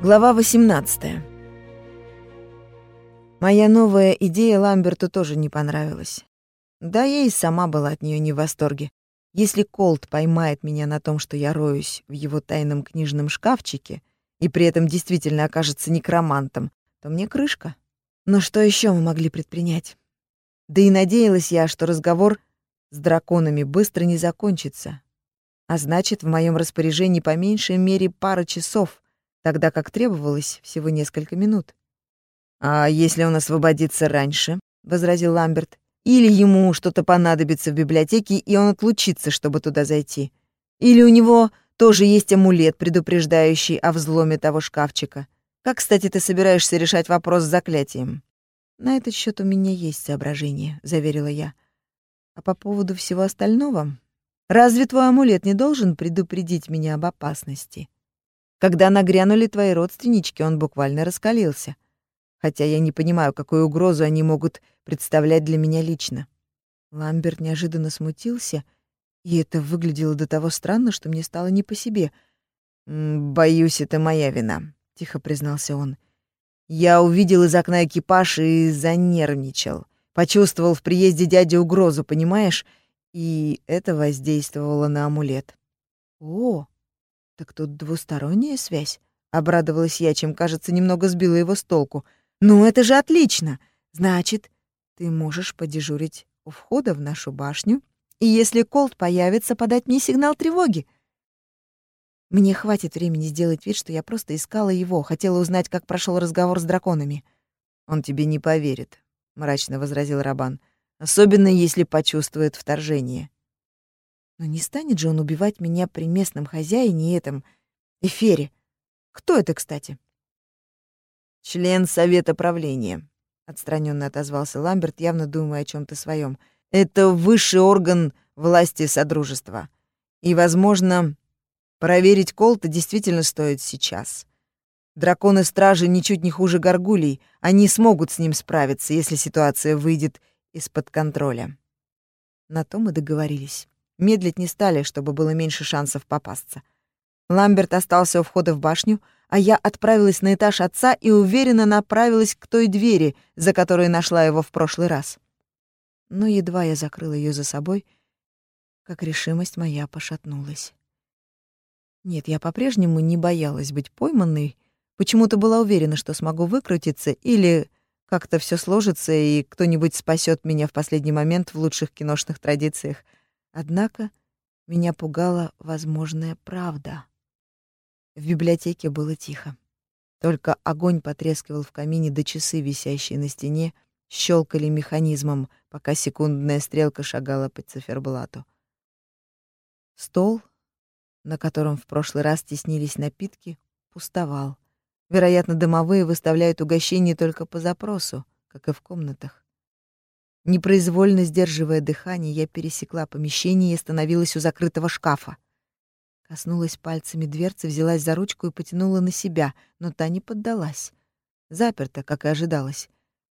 Глава 18. Моя новая идея Ламберту тоже не понравилась. Да, я и сама была от нее не в восторге. Если Колт поймает меня на том, что я роюсь в его тайном книжном шкафчике, и при этом действительно окажется некромантом, то мне крышка. Но что еще мы могли предпринять? Да и надеялась я, что разговор с драконами быстро не закончится. А значит, в моем распоряжении по меньшей мере пара часов — тогда как требовалось всего несколько минут. «А если он освободится раньше?» — возразил Ламберт. «Или ему что-то понадобится в библиотеке, и он отлучится, чтобы туда зайти. Или у него тоже есть амулет, предупреждающий о взломе того шкафчика. Как, кстати, ты собираешься решать вопрос с заклятием?» «На этот счет у меня есть соображение», — заверила я. «А по поводу всего остального? Разве твой амулет не должен предупредить меня об опасности?» Когда нагрянули твои родственнички, он буквально раскалился. Хотя я не понимаю, какую угрозу они могут представлять для меня лично. Ламберт неожиданно смутился, и это выглядело до того странно, что мне стало не по себе. «Боюсь, это моя вина», — тихо признался он. «Я увидел из окна экипаж и занервничал. Почувствовал в приезде дяди угрозу, понимаешь? И это воздействовало на амулет». «О!» «Так тут двусторонняя связь?» — обрадовалась я, чем, кажется, немного сбила его с толку. «Ну, это же отлично! Значит, ты можешь подежурить у входа в нашу башню, и если Колт появится, подать мне сигнал тревоги. Мне хватит времени сделать вид, что я просто искала его, хотела узнать, как прошел разговор с драконами». «Он тебе не поверит», — мрачно возразил Рабан. «Особенно, если почувствует вторжение». Но не станет же он убивать меня при местном хозяине и этом эфире. Кто это, кстати? Член совета правления, отстраненно отозвался Ламберт, явно думая о чем то своем. Это высший орган власти содружества. И, возможно, проверить Колта действительно стоит сейчас. Драконы-стражи ничуть не хуже горгулей. Они смогут с ним справиться, если ситуация выйдет из-под контроля. На то мы договорились. Медлить не стали, чтобы было меньше шансов попасться. Ламберт остался у входа в башню, а я отправилась на этаж отца и уверенно направилась к той двери, за которой нашла его в прошлый раз. Но едва я закрыла ее за собой, как решимость моя пошатнулась. Нет, я по-прежнему не боялась быть пойманной, почему-то была уверена, что смогу выкрутиться или как-то все сложится, и кто-нибудь спасет меня в последний момент в лучших киношных традициях — Однако меня пугала возможная правда. В библиотеке было тихо. Только огонь потрескивал в камине, до часы, висящие на стене, щелкали механизмом, пока секундная стрелка шагала по циферблату. Стол, на котором в прошлый раз теснились напитки, пустовал. Вероятно, домовые выставляют угощения только по запросу, как и в комнатах. Непроизвольно сдерживая дыхание, я пересекла помещение и остановилась у закрытого шкафа. Коснулась пальцами дверцы, взялась за ручку и потянула на себя, но та не поддалась. Заперта, как и ожидалось.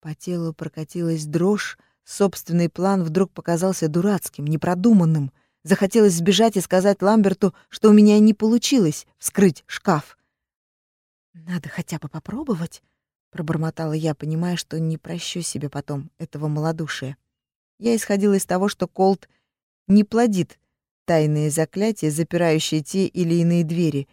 По телу прокатилась дрожь, собственный план вдруг показался дурацким, непродуманным. Захотелось сбежать и сказать Ламберту, что у меня не получилось вскрыть шкаф. «Надо хотя бы попробовать», пробормотала я, понимая, что не прощу себе потом этого малодушия. Я исходила из того, что Колт не плодит тайные заклятия, запирающие те или иные двери.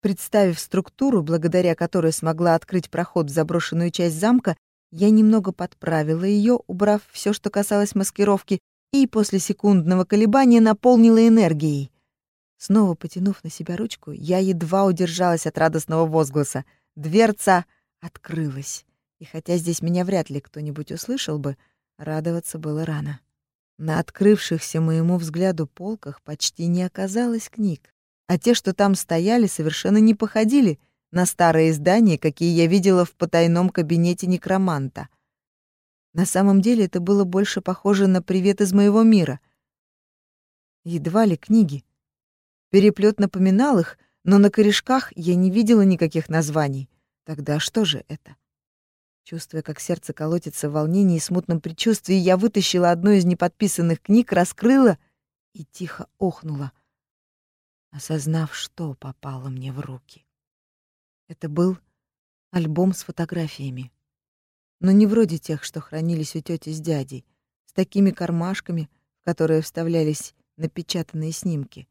Представив структуру, благодаря которой смогла открыть проход в заброшенную часть замка, я немного подправила ее, убрав все, что касалось маскировки, и после секундного колебания наполнила энергией. Снова потянув на себя ручку, я едва удержалась от радостного возгласа. Дверца открылась. И хотя здесь меня вряд ли кто-нибудь услышал бы, радоваться было рано. На открывшихся моему взгляду полках почти не оказалось книг, а те, что там стояли, совершенно не походили на старые издания, какие я видела в потайном кабинете некроманта. На самом деле это было больше похоже на привет из моего мира. Едва ли книги. Переплет напоминал их, но на корешках я не видела никаких названий. Тогда что же это? Чувствуя, как сердце колотится в волнении и смутном предчувствии, я вытащила одну из неподписанных книг, раскрыла и тихо охнула, осознав, что попало мне в руки. Это был альбом с фотографиями. Но не вроде тех, что хранились у тети с дядей, с такими кармашками, в которые вставлялись напечатанные снимки.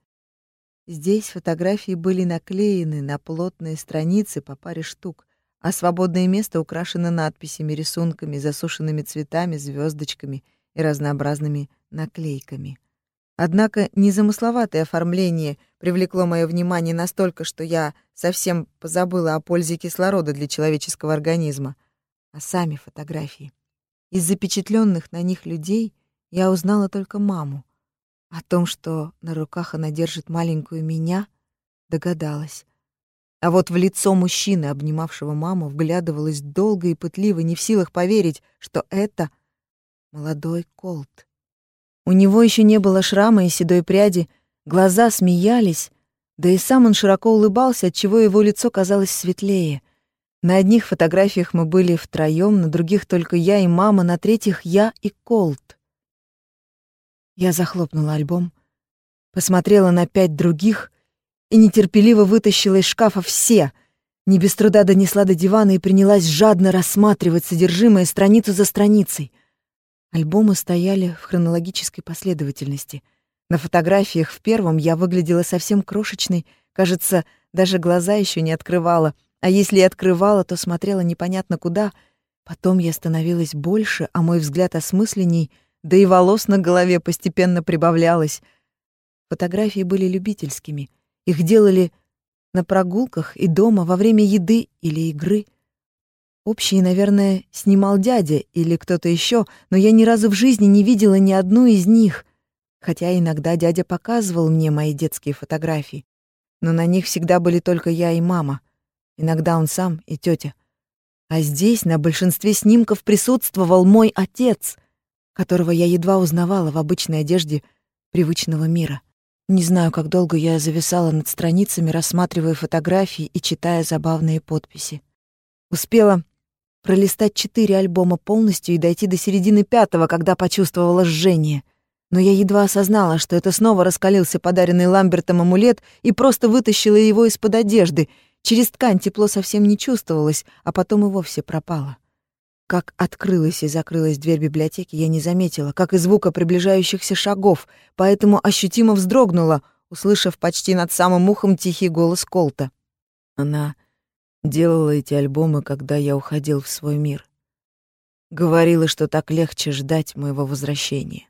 Здесь фотографии были наклеены на плотные страницы по паре штук, а свободное место украшено надписями, рисунками, засушенными цветами, звездочками и разнообразными наклейками. Однако незамысловатое оформление привлекло мое внимание настолько, что я совсем позабыла о пользе кислорода для человеческого организма. А сами фотографии. Из запечатленных на них людей я узнала только маму. О том, что на руках она держит маленькую меня, догадалась. А вот в лицо мужчины, обнимавшего маму, вглядывалась долго и пытливо, не в силах поверить, что это молодой Колт. У него еще не было шрама и седой пряди, глаза смеялись, да и сам он широко улыбался, отчего его лицо казалось светлее. На одних фотографиях мы были втроем, на других только я и мама, на третьих я и Колт. Я захлопнула альбом, посмотрела на пять других и нетерпеливо вытащила из шкафа все, не без труда донесла до дивана и принялась жадно рассматривать содержимое страницу за страницей — Альбомы стояли в хронологической последовательности. На фотографиях в первом я выглядела совсем крошечной, кажется, даже глаза еще не открывала, а если и открывала, то смотрела непонятно куда. Потом я становилась больше, а мой взгляд осмысленней, да и волос на голове постепенно прибавлялось. Фотографии были любительскими. Их делали на прогулках и дома, во время еды или игры. Общие, наверное, снимал дядя или кто-то еще, но я ни разу в жизни не видела ни одну из них, хотя иногда дядя показывал мне мои детские фотографии. Но на них всегда были только я и мама. Иногда он сам и тетя. А здесь на большинстве снимков присутствовал мой отец, которого я едва узнавала в обычной одежде привычного мира. Не знаю, как долго я зависала над страницами, рассматривая фотографии и читая забавные подписи. Успела пролистать четыре альбома полностью и дойти до середины пятого, когда почувствовала жжение. Но я едва осознала, что это снова раскалился подаренный Ламбертом амулет и просто вытащила его из-под одежды. Через ткань тепло совсем не чувствовалось, а потом и вовсе пропало. Как открылась и закрылась дверь библиотеки, я не заметила, как и звука приближающихся шагов, поэтому ощутимо вздрогнула, услышав почти над самым ухом тихий голос Колта. Она Делала эти альбомы, когда я уходил в свой мир. Говорила, что так легче ждать моего возвращения.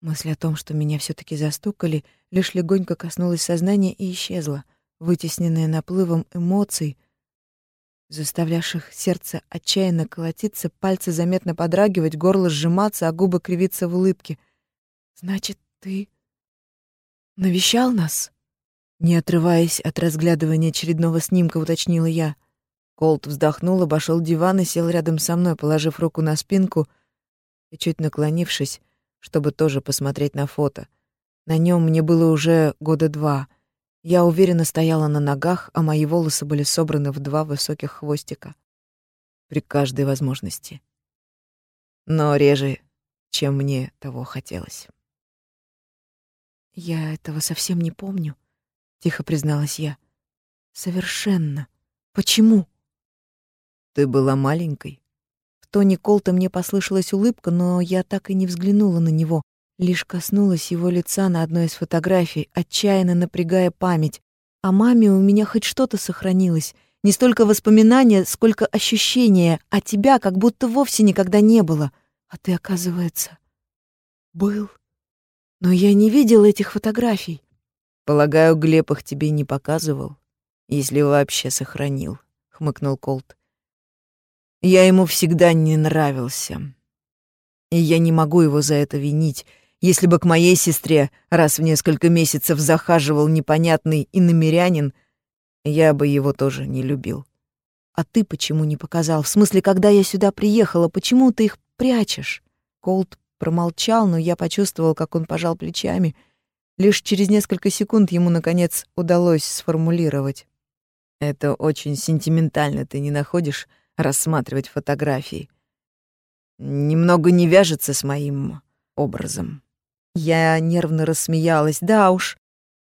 Мысль о том, что меня все таки застукали, лишь легонько коснулась сознания и исчезла, вытесненная наплывом эмоций, заставлявших сердце отчаянно колотиться, пальцы заметно подрагивать, горло сжиматься, а губы кривиться в улыбке. «Значит, ты навещал нас?» Не отрываясь от разглядывания очередного снимка, уточнила я. Колт вздохнул, обошел диван и сел рядом со мной, положив руку на спинку и чуть наклонившись, чтобы тоже посмотреть на фото. На нем мне было уже года два. Я уверенно стояла на ногах, а мои волосы были собраны в два высоких хвостика. При каждой возможности. Но реже, чем мне того хотелось. Я этого совсем не помню, тихо призналась я. Совершенно. Почему? Ты была маленькой. В тоне Колта мне послышалась улыбка, но я так и не взглянула на него, лишь коснулась его лица на одной из фотографий, отчаянно напрягая память. О маме у меня хоть что-то сохранилось, не столько воспоминания, сколько ощущения, а тебя как будто вовсе никогда не было. А ты, оказывается, был. Но я не видела этих фотографий. Полагаю, Глеб их тебе не показывал, если вообще сохранил, хмыкнул Колт. Я ему всегда не нравился. И я не могу его за это винить. Если бы к моей сестре раз в несколько месяцев захаживал непонятный иномерянин, я бы его тоже не любил. А ты почему не показал? В смысле, когда я сюда приехала, почему ты их прячешь? Колт промолчал, но я почувствовал, как он пожал плечами — Лишь через несколько секунд ему, наконец, удалось сформулировать. «Это очень сентиментально, ты не находишь, рассматривать фотографии. Немного не вяжется с моим образом». Я нервно рассмеялась. «Да уж,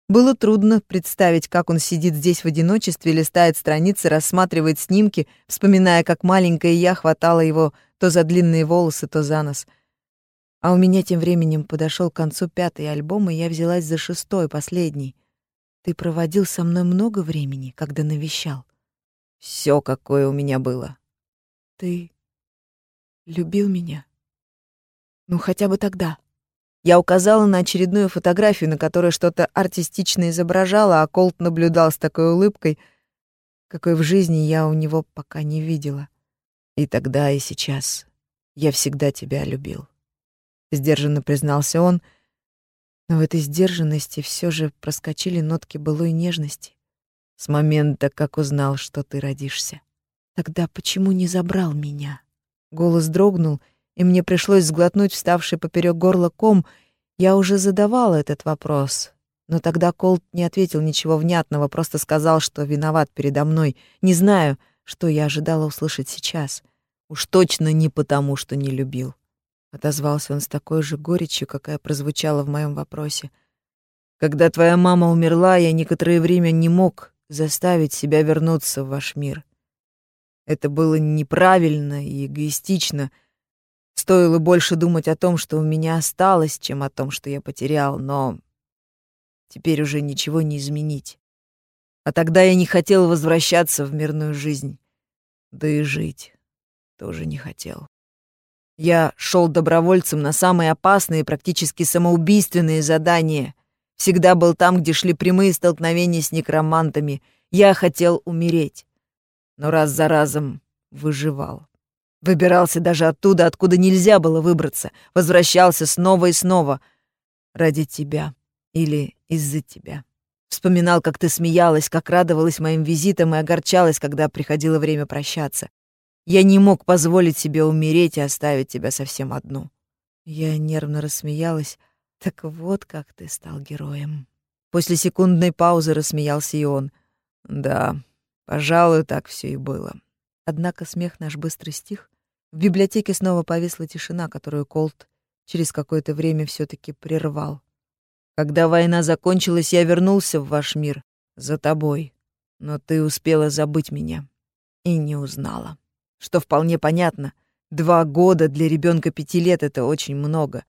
Было трудно представить, как он сидит здесь в одиночестве, листает страницы, рассматривает снимки, вспоминая, как маленькая я хватала его то за длинные волосы, то за нос. А у меня тем временем подошел к концу пятый альбом, и я взялась за шестой, последний. Ты проводил со мной много времени, когда навещал. Все, какое у меня было. Ты любил меня? Ну, хотя бы тогда. Я указала на очередную фотографию, на которой что-то артистично изображала, а Колт наблюдал с такой улыбкой, какой в жизни я у него пока не видела. И тогда, и сейчас я всегда тебя любил. Сдержанно признался он, но в этой сдержанности все же проскочили нотки былой нежности. С момента, как узнал, что ты родишься. Тогда почему не забрал меня? Голос дрогнул, и мне пришлось сглотнуть вставший поперек горла ком. Я уже задавала этот вопрос, но тогда Колт не ответил ничего внятного, просто сказал, что виноват передо мной. Не знаю, что я ожидала услышать сейчас. Уж точно не потому, что не любил. Отозвался он с такой же горечью, какая прозвучала в моем вопросе. Когда твоя мама умерла, я некоторое время не мог заставить себя вернуться в ваш мир. Это было неправильно и эгоистично. Стоило больше думать о том, что у меня осталось, чем о том, что я потерял, но теперь уже ничего не изменить. А тогда я не хотел возвращаться в мирную жизнь. Да и жить тоже не хотел. Я шел добровольцем на самые опасные, практически самоубийственные задания. Всегда был там, где шли прямые столкновения с некромантами. Я хотел умереть но раз за разом выживал. Выбирался даже оттуда, откуда нельзя было выбраться, возвращался снова и снова. Ради тебя или из-за тебя. Вспоминал, как ты смеялась, как радовалась моим визитам и огорчалась, когда приходило время прощаться. Я не мог позволить себе умереть и оставить тебя совсем одну. Я нервно рассмеялась. Так вот как ты стал героем. После секундной паузы рассмеялся и он. Да, Пожалуй, так все и было. Однако смех наш быстро стих. В библиотеке снова повисла тишина, которую Колт через какое-то время все таки прервал. Когда война закончилась, я вернулся в ваш мир за тобой, но ты успела забыть меня и не узнала. Что вполне понятно. Два года для ребенка пяти лет — это очень много.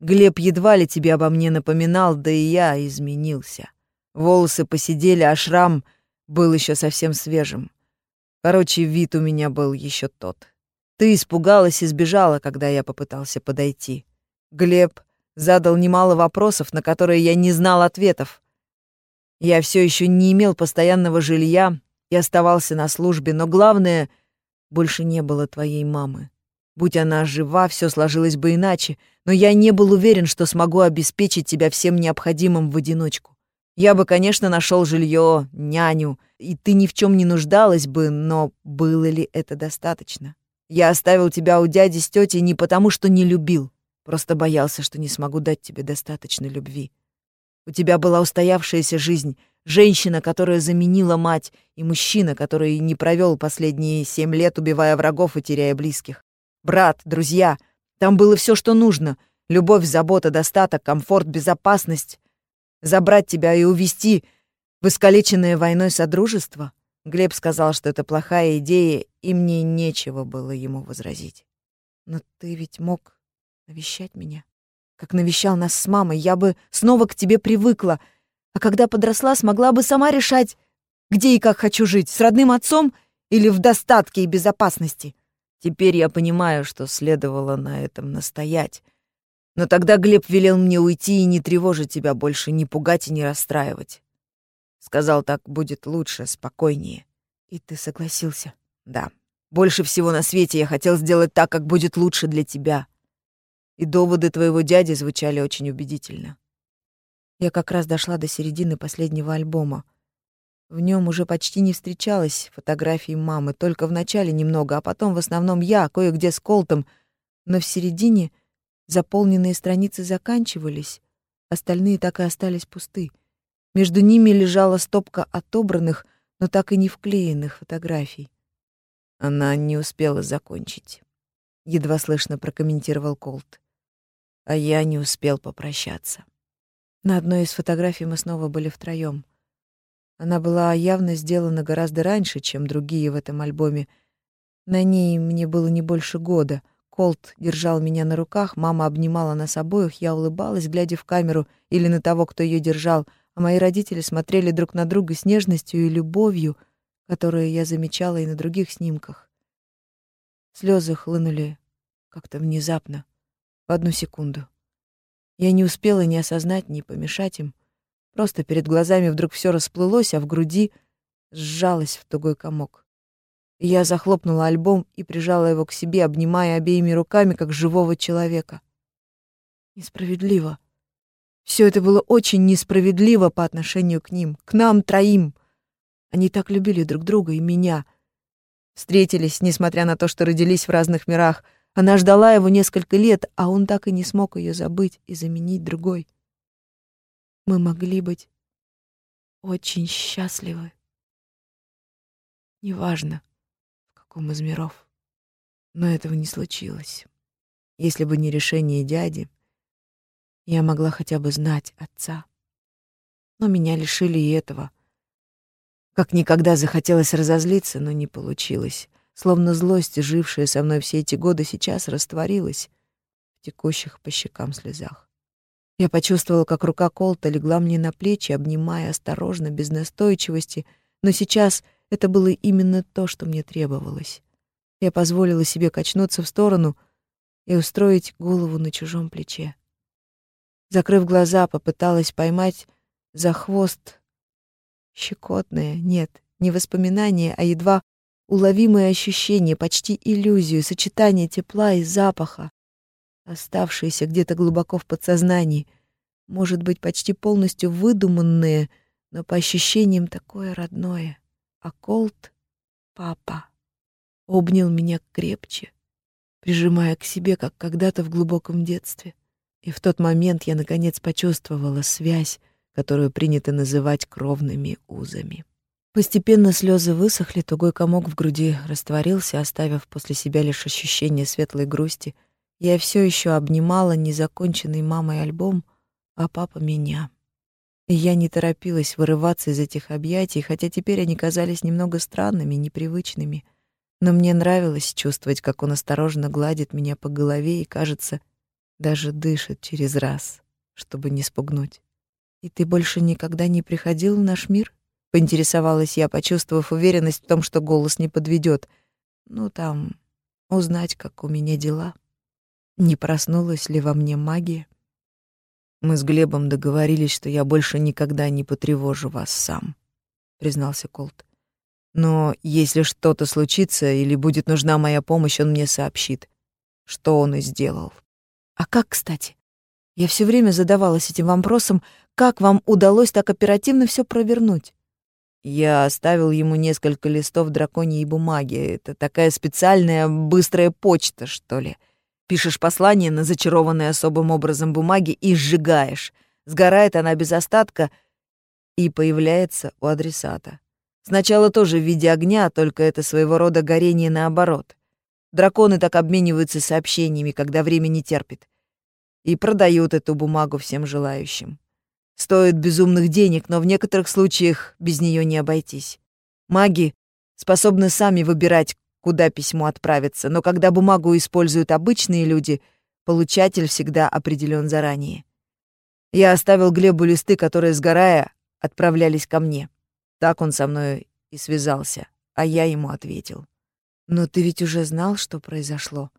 Глеб едва ли тебе обо мне напоминал, да и я изменился. Волосы посидели, а шрам был еще совсем свежим. Короче, вид у меня был еще тот. Ты испугалась и сбежала, когда я попытался подойти. Глеб задал немало вопросов, на которые я не знал ответов. Я все еще не имел постоянного жилья и оставался на службе, но главное, больше не было твоей мамы. Будь она жива, все сложилось бы иначе, но я не был уверен, что смогу обеспечить тебя всем необходимым в одиночку. Я бы, конечно, нашел жилье, няню, и ты ни в чем не нуждалась бы, но было ли это достаточно? Я оставил тебя у дяди с тетей не потому, что не любил, просто боялся, что не смогу дать тебе достаточно любви. У тебя была устоявшаяся жизнь, женщина, которая заменила мать, и мужчина, который не провел последние семь лет, убивая врагов и теряя близких. Брат, друзья, там было все, что нужно. Любовь, забота, достаток, комфорт, безопасность забрать тебя и увезти в искалеченное войной содружество? Глеб сказал, что это плохая идея, и мне нечего было ему возразить. Но ты ведь мог навещать меня, как навещал нас с мамой. Я бы снова к тебе привыкла, а когда подросла, смогла бы сама решать, где и как хочу жить, с родным отцом или в достатке и безопасности. Теперь я понимаю, что следовало на этом настоять, но тогда Глеб велел мне уйти и не тревожить тебя больше, не пугать и не расстраивать. Сказал, так будет лучше, спокойнее. И ты согласился? Да. Больше всего на свете я хотел сделать так, как будет лучше для тебя. И доводы твоего дяди звучали очень убедительно. Я как раз дошла до середины последнего альбома. В нем уже почти не встречалось фотографий мамы, только в начале немного, а потом в основном я, кое-где с Колтом, но в середине — Заполненные страницы заканчивались, остальные так и остались пусты. Между ними лежала стопка отобранных, но так и не вклеенных фотографий. Она не успела закончить. Едва слышно прокомментировал Колт. А я не успел попрощаться. На одной из фотографий мы снова были втроём. Она была явно сделана гораздо раньше, чем другие в этом альбоме. На ней мне было не больше года. Колт держал меня на руках, мама обнимала нас обоих, я улыбалась, глядя в камеру или на того, кто ее держал, а мои родители смотрели друг на друга с нежностью и любовью, которую я замечала и на других снимках. Слезы хлынули как-то внезапно, в одну секунду. Я не успела ни осознать, ни помешать им. Просто перед глазами вдруг все расплылось, а в груди сжалось в тугой комок. Я захлопнула альбом и прижала его к себе, обнимая обеими руками, как живого человека. Несправедливо. Все это было очень несправедливо по отношению к ним, к нам троим. Они так любили друг друга и меня. Встретились, несмотря на то, что родились в разных мирах. Она ждала его несколько лет, а он так и не смог ее забыть и заменить другой. Мы могли быть очень счастливы. Неважно, в каком из миров. Но этого не случилось. Если бы не решение дяди, я могла хотя бы знать отца. Но меня лишили и этого. Как никогда захотелось разозлиться, но не получилось. Словно злость, жившая со мной все эти годы, сейчас растворилась в текущих по щекам слезах. Я почувствовала, как рука Колта легла мне на плечи, обнимая осторожно, без настойчивости, но сейчас это было именно то, что мне требовалось. Я позволила себе качнуться в сторону и устроить голову на чужом плече. Закрыв глаза, попыталась поймать за хвост щекотное, нет, не воспоминание, а едва уловимое ощущение, почти иллюзию, сочетание тепла и запаха, оставшиеся где-то глубоко в подсознании, может быть, почти полностью выдуманные, но по ощущениям такое родное. А Колт, папа, обнял меня крепче, прижимая к себе, как когда-то в глубоком детстве. И в тот момент я, наконец, почувствовала связь, которую принято называть кровными узами. Постепенно слезы высохли, тугой комок в груди растворился, оставив после себя лишь ощущение светлой грусти — я все еще обнимала незаконченный мамой альбом, а папа меня. И я не торопилась вырываться из этих объятий, хотя теперь они казались немного странными, непривычными. Но мне нравилось чувствовать, как он осторожно гладит меня по голове и, кажется, даже дышит через раз, чтобы не спугнуть. «И ты больше никогда не приходил в наш мир?» — поинтересовалась я, почувствовав уверенность в том, что голос не подведет. «Ну, там, узнать, как у меня дела». Не проснулась ли во мне магия? Мы с Глебом договорились, что я больше никогда не потревожу вас сам, признался Колт. Но если что-то случится или будет нужна моя помощь, он мне сообщит, что он и сделал. А как, кстати? Я все время задавалась этим вопросом, как вам удалось так оперативно все провернуть? Я оставил ему несколько листов драконьей бумаги. Это такая специальная быстрая почта, что ли. Пишешь послание на зачарованной особым образом бумаге и сжигаешь. Сгорает она без остатка и появляется у адресата. Сначала тоже в виде огня, только это своего рода горение наоборот. Драконы так обмениваются сообщениями, когда время не терпит. И продают эту бумагу всем желающим. Стоит безумных денег, но в некоторых случаях без нее не обойтись. Маги способны сами выбирать, куда письмо отправится, но когда бумагу используют обычные люди, получатель всегда определен заранее. Я оставил Глебу листы, которые, сгорая, отправлялись ко мне. Так он со мной и связался, а я ему ответил. «Но ты ведь уже знал, что произошло?»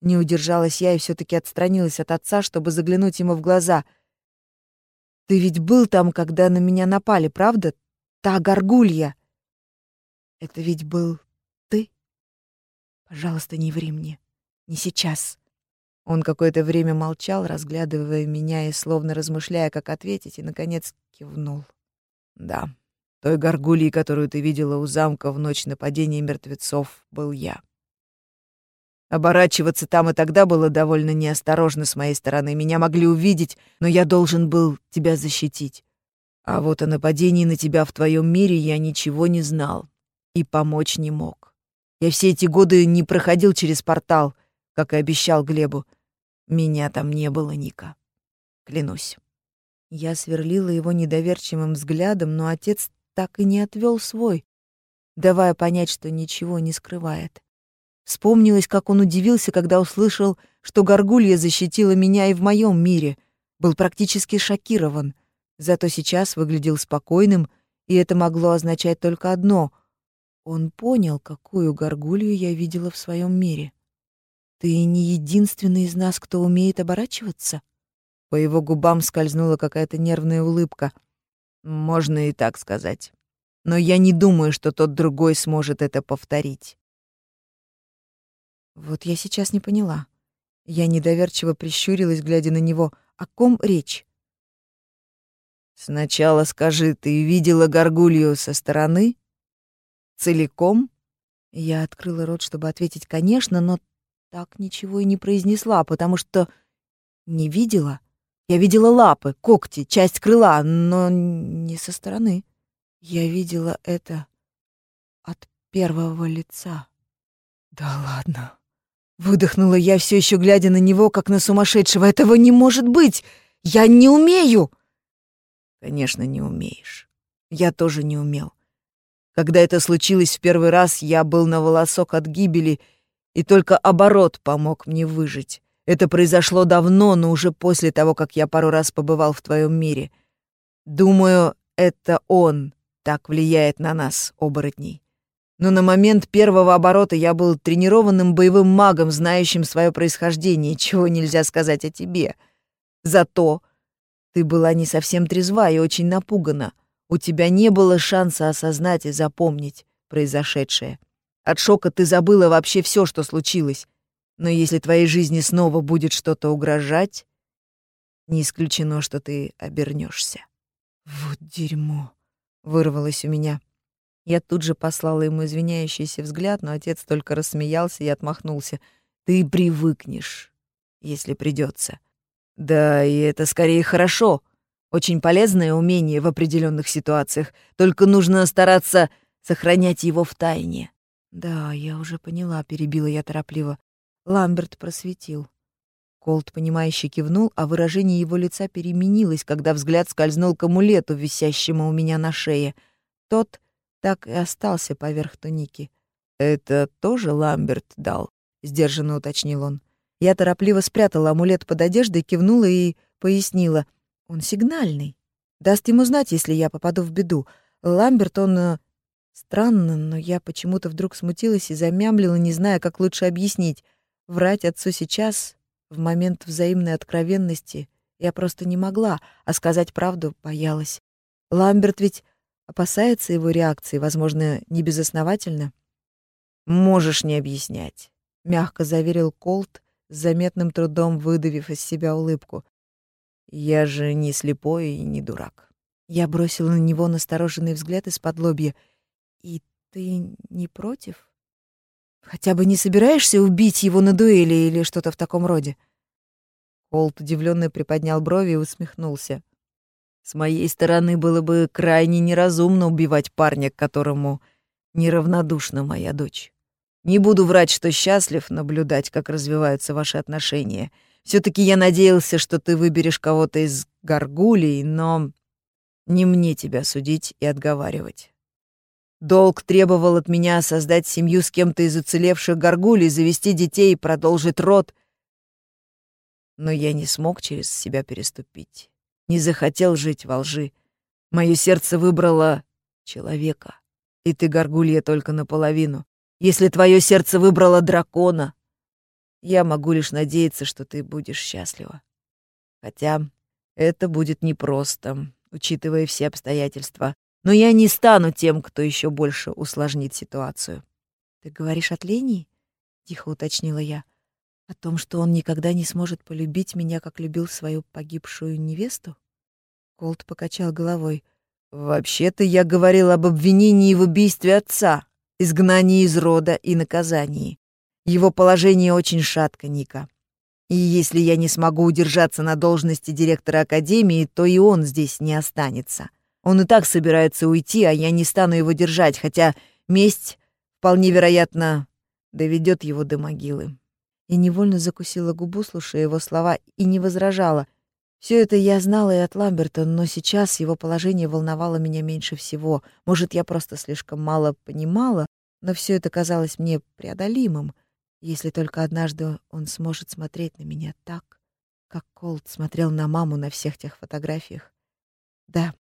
Не удержалась я и все таки отстранилась от отца, чтобы заглянуть ему в глаза. «Ты ведь был там, когда на меня напали, правда? Та горгулья!» «Это ведь был Пожалуйста, не ври мне. Не сейчас. Он какое-то время молчал, разглядывая меня и словно размышляя, как ответить, и, наконец, кивнул. Да, той горгульей, которую ты видела у замка в ночь нападения мертвецов, был я. Оборачиваться там и тогда было довольно неосторожно с моей стороны. Меня могли увидеть, но я должен был тебя защитить. А вот о нападении на тебя в твоем мире я ничего не знал и помочь не мог. Я все эти годы не проходил через портал, как и обещал Глебу. Меня там не было, Ника. Клянусь. Я сверлила его недоверчивым взглядом, но отец так и не отвел свой, давая понять, что ничего не скрывает. Вспомнилось, как он удивился, когда услышал, что горгулья защитила меня и в моем мире. Был практически шокирован. Зато сейчас выглядел спокойным, и это могло означать только одно — он понял, какую горгулью я видела в своем мире. «Ты не единственный из нас, кто умеет оборачиваться?» По его губам скользнула какая-то нервная улыбка. «Можно и так сказать. Но я не думаю, что тот другой сможет это повторить». Вот я сейчас не поняла. Я недоверчиво прищурилась, глядя на него. О ком речь? «Сначала скажи, ты видела горгулью со стороны?» Целиком? Я открыла рот, чтобы ответить «конечно», но так ничего и не произнесла, потому что не видела. Я видела лапы, когти, часть крыла, но не со стороны. Я видела это от первого лица. Да ладно. Выдохнула я, все еще глядя на него, как на сумасшедшего. Этого не может быть! Я не умею! Конечно, не умеешь. Я тоже не умел. Когда это случилось в первый раз, я был на волосок от гибели, и только оборот помог мне выжить. Это произошло давно, но уже после того, как я пару раз побывал в твоем мире. Думаю, это он так влияет на нас, оборотней. Но на момент первого оборота я был тренированным боевым магом, знающим свое происхождение, чего нельзя сказать о тебе. Зато ты была не совсем трезва и очень напугана. У тебя не было шанса осознать и запомнить произошедшее. От шока ты забыла вообще все, что случилось. Но если твоей жизни снова будет что-то угрожать, не исключено, что ты обернешься. Вот дерьмо, вырвалось у меня. Я тут же послала ему извиняющийся взгляд, но отец только рассмеялся и отмахнулся. Ты привыкнешь, если придется. Да, и это скорее хорошо, очень полезное умение в определенных ситуациях, только нужно стараться сохранять его в тайне. Да, я уже поняла, перебила я торопливо. Ламберт просветил. Колт, понимающе кивнул, а выражение его лица переменилось, когда взгляд скользнул к амулету, висящему у меня на шее. Тот так и остался поверх туники. «Это тоже Ламберт дал?» — сдержанно уточнил он. Я торопливо спрятала амулет под одеждой, кивнула и пояснила — он сигнальный. Даст ему знать, если я попаду в беду. Ламберт, он... Э, странно, но я почему-то вдруг смутилась и замямлила, не зная, как лучше объяснить. Врать отцу сейчас, в момент взаимной откровенности, я просто не могла, а сказать правду боялась. Ламберт ведь опасается его реакции, возможно, не безосновательно. «Можешь не объяснять», — мягко заверил Колт, с заметным трудом выдавив из себя улыбку. Я же не слепой и не дурак. Я бросила на него настороженный взгляд из-под лобья. И ты не против? Хотя бы не собираешься убить его на дуэли или что-то в таком роде? Колт удивленно приподнял брови и усмехнулся. С моей стороны было бы крайне неразумно убивать парня, к которому неравнодушна моя дочь. Не буду врать, что счастлив наблюдать, как развиваются ваши отношения — все-таки я надеялся, что ты выберешь кого-то из горгулей, но не мне тебя судить и отговаривать. Долг требовал от меня создать семью с кем-то из уцелевших горгулей, завести детей и продолжить род. Но я не смог через себя переступить. Не захотел жить во лжи. Мое сердце выбрало человека. И ты, горгулья, только наполовину. Если твое сердце выбрало дракона, я могу лишь надеяться, что ты будешь счастлива. Хотя это будет непросто, учитывая все обстоятельства. Но я не стану тем, кто еще больше усложнит ситуацию. Ты говоришь от Лении? Тихо уточнила я. О том, что он никогда не сможет полюбить меня, как любил свою погибшую невесту? Колт покачал головой. Вообще-то я говорил об обвинении в убийстве отца, изгнании из рода и наказании. Его положение очень шатко, Ника. И если я не смогу удержаться на должности директора академии, то и он здесь не останется. Он и так собирается уйти, а я не стану его держать, хотя месть, вполне вероятно, доведет его до могилы. И невольно закусила губу, слушая его слова, и не возражала. Все это я знала и от Ламберта, но сейчас его положение волновало меня меньше всего. Может, я просто слишком мало понимала, но все это казалось мне преодолимым, если только однажды он сможет смотреть на меня так, как Колт смотрел на маму на всех тех фотографиях. Да,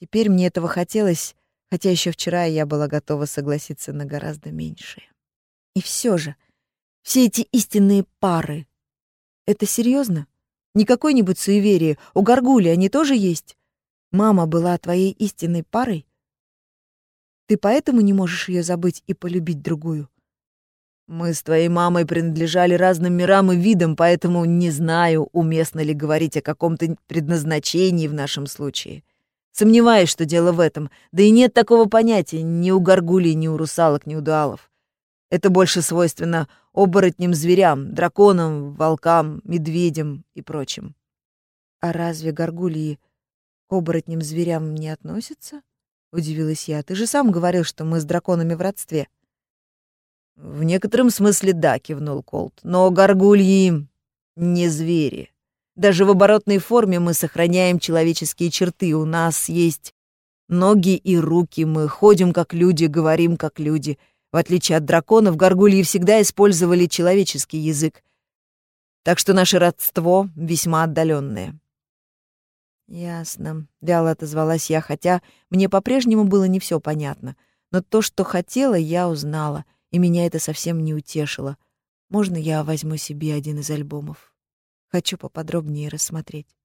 теперь мне этого хотелось, хотя еще вчера я была готова согласиться на гораздо меньшее. И все же, все эти истинные пары — это серьезно? Не какое-нибудь суеверие. У Гаргули они тоже есть. Мама была твоей истинной парой? Ты поэтому не можешь ее забыть и полюбить другую? Мы с твоей мамой принадлежали разным мирам и видам, поэтому не знаю, уместно ли говорить о каком-то предназначении в нашем случае. Сомневаюсь, что дело в этом. Да и нет такого понятия ни у горгулей, ни у русалок, ни у дуалов. Это больше свойственно оборотним зверям, драконам, волкам, медведям и прочим. А разве горгульи к оборотним зверям не относятся? Удивилась я. Ты же сам говорил, что мы с драконами в родстве. В некотором смысле да, кивнул Колт. Но горгульи не звери. Даже в оборотной форме мы сохраняем человеческие черты. У нас есть ноги и руки, мы ходим как люди, говорим как люди — в отличие от драконов, горгульи всегда использовали человеческий язык. Так что наше родство весьма отдаленное. «Ясно», — вяло отозвалась я, хотя мне по-прежнему было не все понятно. Но то, что хотела, я узнала, и меня это совсем не утешило. Можно я возьму себе один из альбомов? Хочу поподробнее рассмотреть.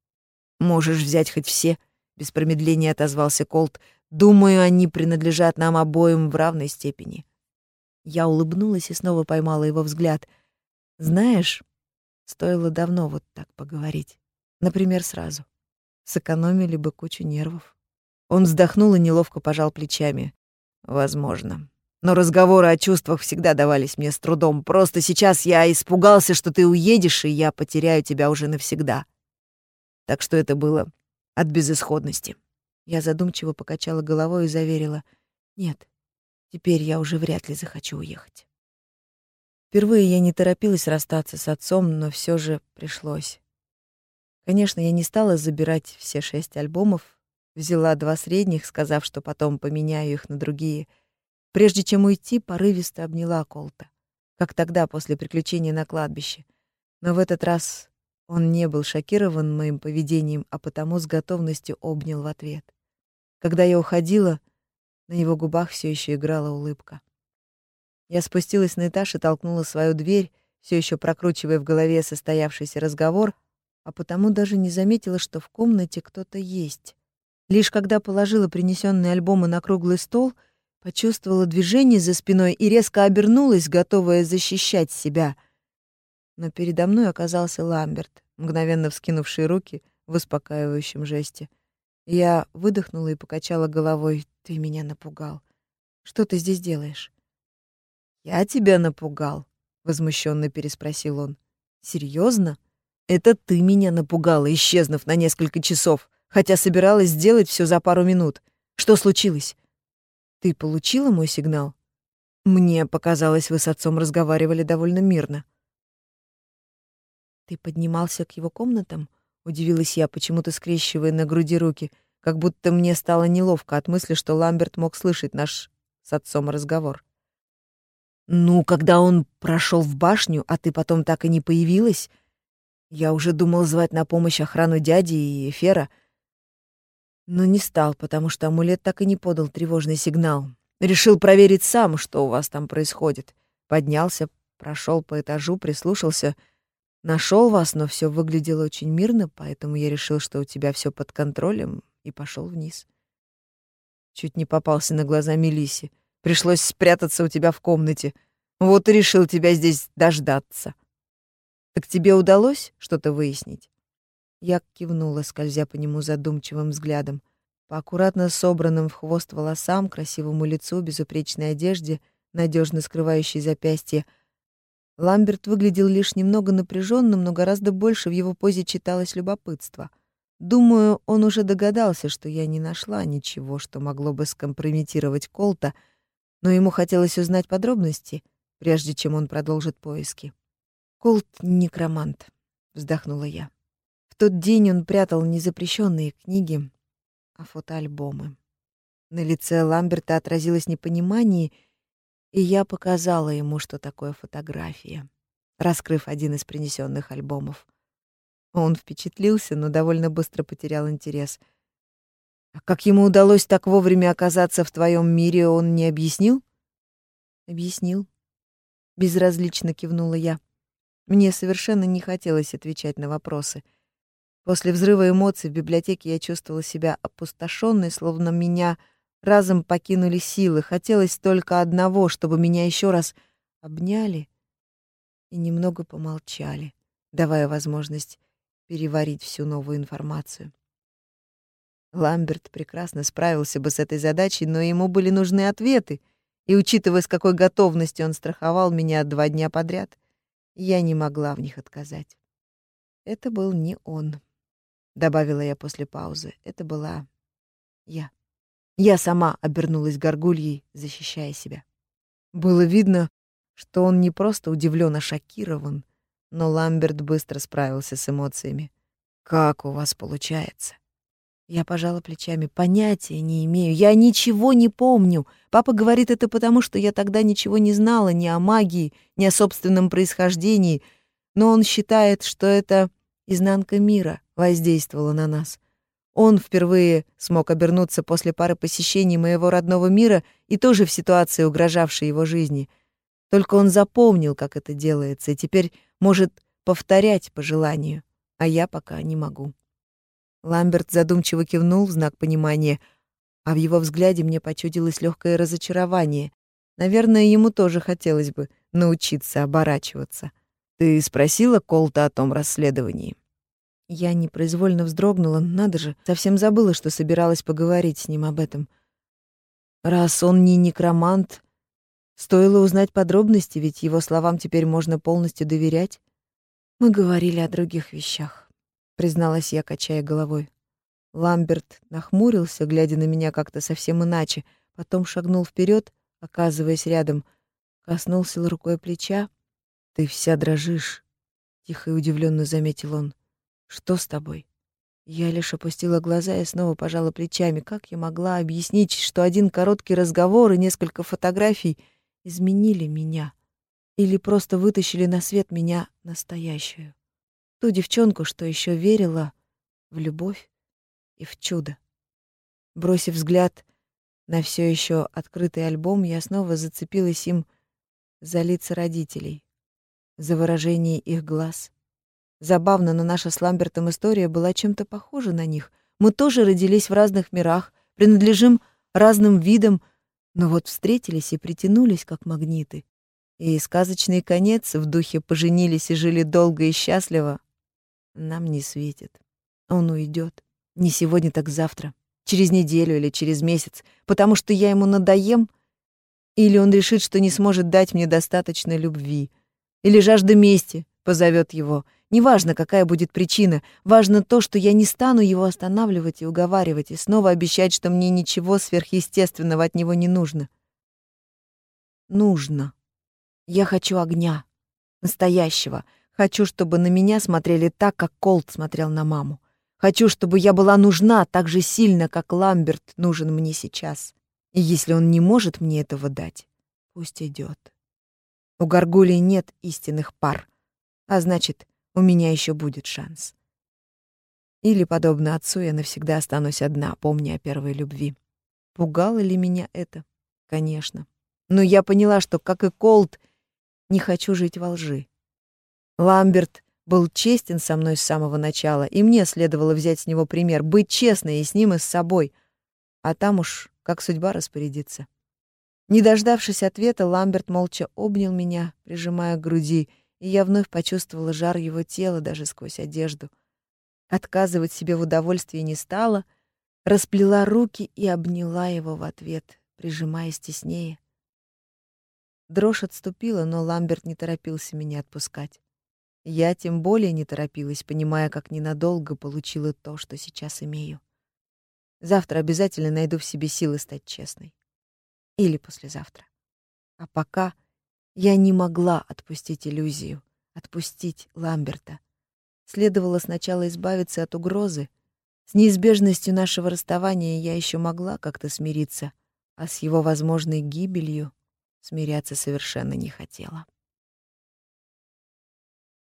«Можешь взять хоть все», — без промедления отозвался Колт. «Думаю, они принадлежат нам обоим в равной степени». Я улыбнулась и снова поймала его взгляд. «Знаешь, стоило давно вот так поговорить. Например, сразу. Сэкономили бы кучу нервов». Он вздохнул и неловко пожал плечами. «Возможно. Но разговоры о чувствах всегда давались мне с трудом. Просто сейчас я испугался, что ты уедешь, и я потеряю тебя уже навсегда. Так что это было от безысходности». Я задумчиво покачала головой и заверила. «Нет, Теперь я уже вряд ли захочу уехать. Впервые я не торопилась расстаться с отцом, но все же пришлось. Конечно, я не стала забирать все шесть альбомов, взяла два средних, сказав, что потом поменяю их на другие. Прежде чем уйти, порывисто обняла Колта, как тогда после приключения на кладбище. Но в этот раз он не был шокирован моим поведением, а потому с готовностью обнял в ответ. Когда я уходила, на его губах все еще играла улыбка. Я спустилась на этаж и толкнула свою дверь, все еще прокручивая в голове состоявшийся разговор, а потому даже не заметила, что в комнате кто-то есть. Лишь когда положила принесенные альбомы на круглый стол, почувствовала движение за спиной и резко обернулась, готовая защищать себя. Но передо мной оказался Ламберт, мгновенно вскинувший руки в успокаивающем жесте. Я выдохнула и покачала головой. «Ты меня напугал. Что ты здесь делаешь?» «Я тебя напугал?» — возмущенно переспросил он. «Серьезно? Это ты меня напугала, исчезнув на несколько часов, хотя собиралась сделать все за пару минут. Что случилось? Ты получила мой сигнал?» Мне показалось, вы с отцом разговаривали довольно мирно. Ты поднимался к его комнатам? Удивилась я, почему-то скрещивая на груди руки, как будто мне стало неловко от мысли, что Ламберт мог слышать наш с отцом разговор. «Ну, когда он прошел в башню, а ты потом так и не появилась, я уже думал звать на помощь охрану дяди и Эфера, но не стал, потому что амулет так и не подал тревожный сигнал. Решил проверить сам, что у вас там происходит. Поднялся, прошел по этажу, прислушался — Нашел вас, но все выглядело очень мирно, поэтому я решил, что у тебя все под контролем, и пошел вниз. Чуть не попался на глаза Мелисе. Пришлось спрятаться у тебя в комнате. Вот и решил тебя здесь дождаться. Так тебе удалось что-то выяснить? Я кивнула, скользя по нему задумчивым взглядом. По аккуратно собранным в хвост волосам, красивому лицу, безупречной одежде, надежно скрывающей запястье — Ламберт выглядел лишь немного напряженным, но гораздо больше в его позе читалось любопытство. Думаю, он уже догадался, что я не нашла ничего, что могло бы скомпрометировать Колта, но ему хотелось узнать подробности, прежде чем он продолжит поиски. «Колт — некромант», — вздохнула я. В тот день он прятал не запрещенные книги, а фотоальбомы. На лице Ламберта отразилось непонимание, и я показала ему, что такое фотография, раскрыв один из принесенных альбомов. Он впечатлился, но довольно быстро потерял интерес. А как ему удалось так вовремя оказаться в твоем мире, он не объяснил? Объяснил. Безразлично кивнула я. Мне совершенно не хотелось отвечать на вопросы. После взрыва эмоций в библиотеке я чувствовала себя опустошенной, словно меня разом покинули силы. Хотелось только одного, чтобы меня еще раз обняли и немного помолчали, давая возможность переварить всю новую информацию. Ламберт прекрасно справился бы с этой задачей, но ему были нужны ответы, и, учитывая, с какой готовностью он страховал меня два дня подряд, я не могла в них отказать. Это был не он, добавила я после паузы. Это была я. Я сама обернулась горгульей, защищая себя. Было видно, что он не просто удивлен, а шокирован, но Ламберт быстро справился с эмоциями. «Как у вас получается?» Я пожала плечами. «Понятия не имею. Я ничего не помню. Папа говорит это потому, что я тогда ничего не знала ни о магии, ни о собственном происхождении. Но он считает, что это изнанка мира воздействовала на нас. Он впервые смог обернуться после пары посещений моего родного мира и тоже в ситуации, угрожавшей его жизни. Только он запомнил, как это делается, и теперь может повторять по желанию, а я пока не могу. Ламберт задумчиво кивнул в знак понимания, а в его взгляде мне почудилось легкое разочарование. Наверное, ему тоже хотелось бы научиться оборачиваться. «Ты спросила Колта о том расследовании?» Я непроизвольно вздрогнула, надо же, совсем забыла, что собиралась поговорить с ним об этом. Раз он не некромант, стоило узнать подробности, ведь его словам теперь можно полностью доверять. Мы говорили о других вещах призналась я, качая головой. Ламберт нахмурился, глядя на меня как-то совсем иначе, потом шагнул вперед, оказываясь рядом, коснулся рукой плеча. Ты вся дрожишь, тихо и удивленно заметил он. Что с тобой? Я лишь опустила глаза и снова пожала плечами. Как я могла объяснить, что один короткий разговор и несколько фотографий изменили меня или просто вытащили на свет меня настоящую? Ту девчонку, что еще верила в любовь и в чудо. Бросив взгляд на все еще открытый альбом, я снова зацепилась им за лица родителей, за выражение их глаз. Забавно, но наша с Ламбертом история была чем-то похожа на них. Мы тоже родились в разных мирах, принадлежим разным видам, но вот встретились и притянулись, как магниты. И сказочный конец в духе поженились и жили долго и счастливо нам не светит. Он уйдет. Не сегодня, так завтра. Через неделю или через месяц. Потому что я ему надоем? Или он решит, что не сможет дать мне достаточно любви? Или жажда мести позовет его? Неважно, какая будет причина. Важно то, что я не стану его останавливать и уговаривать, и снова обещать, что мне ничего сверхъестественного от него не нужно. Нужно. Я хочу огня. Настоящего. Хочу, чтобы на меня смотрели так, как Колт смотрел на маму. Хочу, чтобы я была нужна так же сильно, как Ламберт нужен мне сейчас. И если он не может мне этого дать, пусть идет. У Гаргулии нет истинных пар, а значит, у меня еще будет шанс. Или, подобно отцу, я навсегда останусь одна, помня о первой любви. Пугало ли меня это? Конечно. Но я поняла, что, как и Колт, не хочу жить во лжи. Ламберт был честен со мной с самого начала, и мне следовало взять с него пример, быть честной и с ним, и с собой. А там уж как судьба распорядится. Не дождавшись ответа, Ламберт молча обнял меня, прижимая к груди, и я вновь почувствовала жар его тела даже сквозь одежду. Отказывать себе в удовольствии не стала, расплела руки и обняла его в ответ, прижимаясь теснее. Дрожь отступила, но Ламберт не торопился меня отпускать. Я тем более не торопилась, понимая, как ненадолго получила то, что сейчас имею. Завтра обязательно найду в себе силы стать честной. Или послезавтра. А пока я не могла отпустить иллюзию, отпустить Ламберта. Следовало сначала избавиться от угрозы. С неизбежностью нашего расставания я еще могла как-то смириться, а с его возможной гибелью смиряться совершенно не хотела.